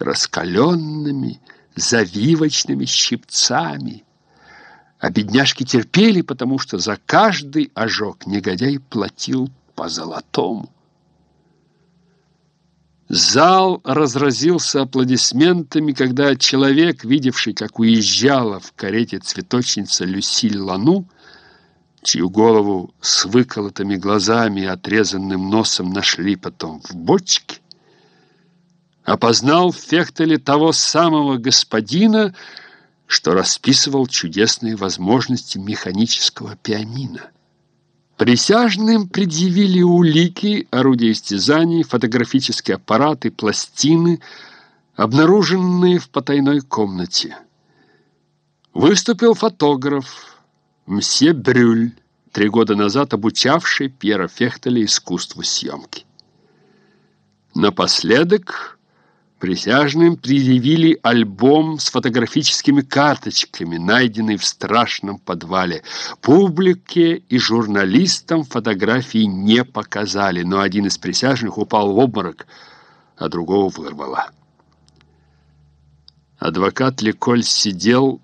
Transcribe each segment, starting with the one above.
раскаленными, завивочными щипцами. А бедняжки терпели, потому что за каждый ожог негодяй платил по золотому. Зал разразился аплодисментами, когда человек, видевший, как уезжала в карете цветочница Люсиль Лану, чью голову с выколотыми глазами и отрезанным носом нашли потом в бочке, опознал в Фехтеле того самого господина, что расписывал чудесные возможности механического пианино. Присяжным предъявили улики, орудия истязаний, фотографические аппараты, пластины, обнаруженные в потайной комнате. Выступил фотограф мсье Брюль, три года назад обучавший Пьера Фехтеля искусству съемки. Напоследок Присяжным предъявили альбом с фотографическими карточками, найденный в страшном подвале. Публике и журналистам фотографии не показали, но один из присяжных упал в обморок, а другого вырвало. Адвокат Леколь сидел,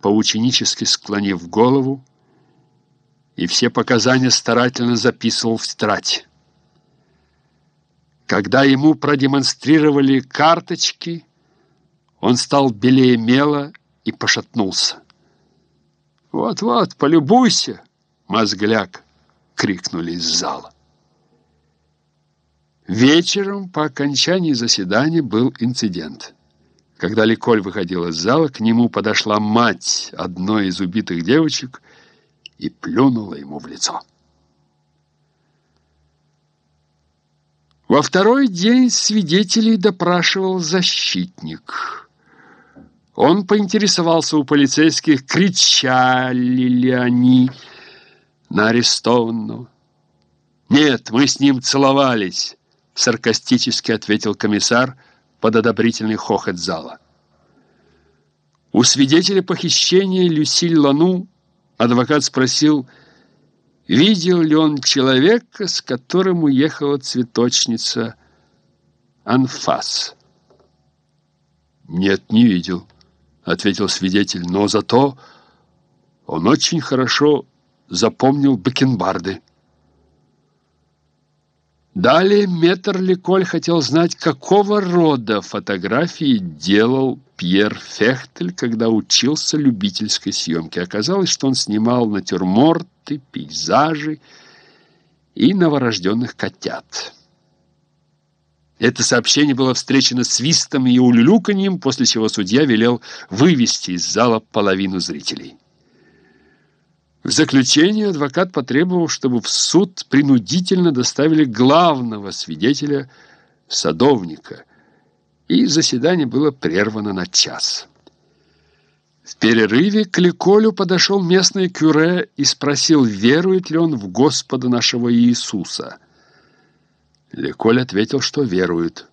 поученически склонив голову, и все показания старательно записывал в тетрадь. Когда ему продемонстрировали карточки, он стал белее мела и пошатнулся. «Вот-вот, полюбуйся, мозгляк!» — крикнули из зала. Вечером по окончании заседания был инцидент. Когда Ликоль выходил из зала, к нему подошла мать одной из убитых девочек и плюнула ему в лицо. Во второй день свидетелей допрашивал защитник. Он поинтересовался у полицейских, кричали ли они на арестованного. «Нет, мы с ним целовались», — саркастически ответил комиссар под одобрительный хохот зала. У свидетеля похищения Люсиль Лану адвокат спросил, Видел ли он человека, с которым уехала цветочница Анфас? «Нет, не видел», — ответил свидетель, «но зато он очень хорошо запомнил бакенбарды». Далее метр Леколь хотел знать, какого рода фотографии делал Пьер Фехтель, когда учился любительской съемке. Оказалось, что он снимал натюрморты, пейзажи и новорожденных котят. Это сообщение было встречено свистом и улюлюканьем, после чего судья велел вывести из зала половину зрителей. В заключение адвокат потребовал, чтобы в суд принудительно доставили главного свидетеля, садовника, и заседание было прервано на час. В перерыве к Ликолю подошел местный кюре и спросил, верует ли он в Господа нашего Иисуса. Ликоль ответил, что верует,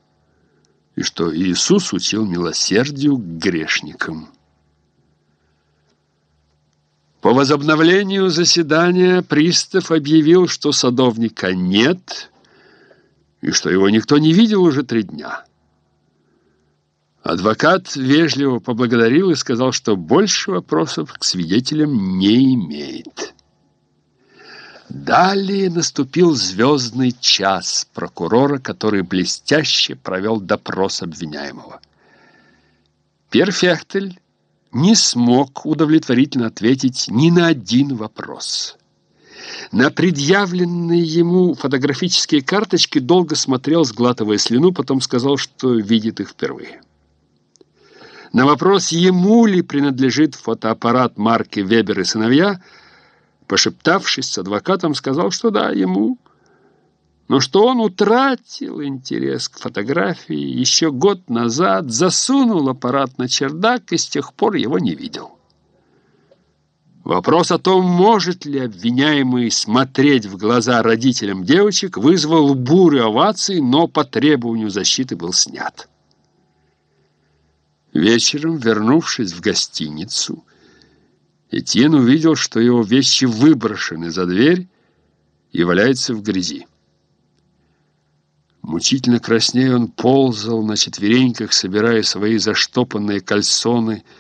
и что Иисус учил милосердию к грешникам. По возобновлению заседания пристав объявил, что садовника нет и что его никто не видел уже три дня. Адвокат вежливо поблагодарил и сказал, что больше вопросов к свидетелям не имеет. Далее наступил звездный час прокурора, который блестяще провел допрос обвиняемого. Перфехтель не смог удовлетворительно ответить ни на один вопрос. На предъявленные ему фотографические карточки долго смотрел, сглатывая слюну, потом сказал, что видит их впервые. На вопрос, ему ли принадлежит фотоаппарат марки «Вебер и сыновья», пошептавшись с адвокатом, сказал, что да, ему – но что он утратил интерес к фотографии еще год назад, засунул аппарат на чердак и с тех пор его не видел. Вопрос о том, может ли обвиняемый смотреть в глаза родителям девочек, вызвал бурю оваций, но по требованию защиты был снят. Вечером, вернувшись в гостиницу, Этьен увидел, что его вещи выброшены за дверь и валяются в грязи. Мучительно краснея он ползал на четвереньках, собирая свои заштопанные кальсоны –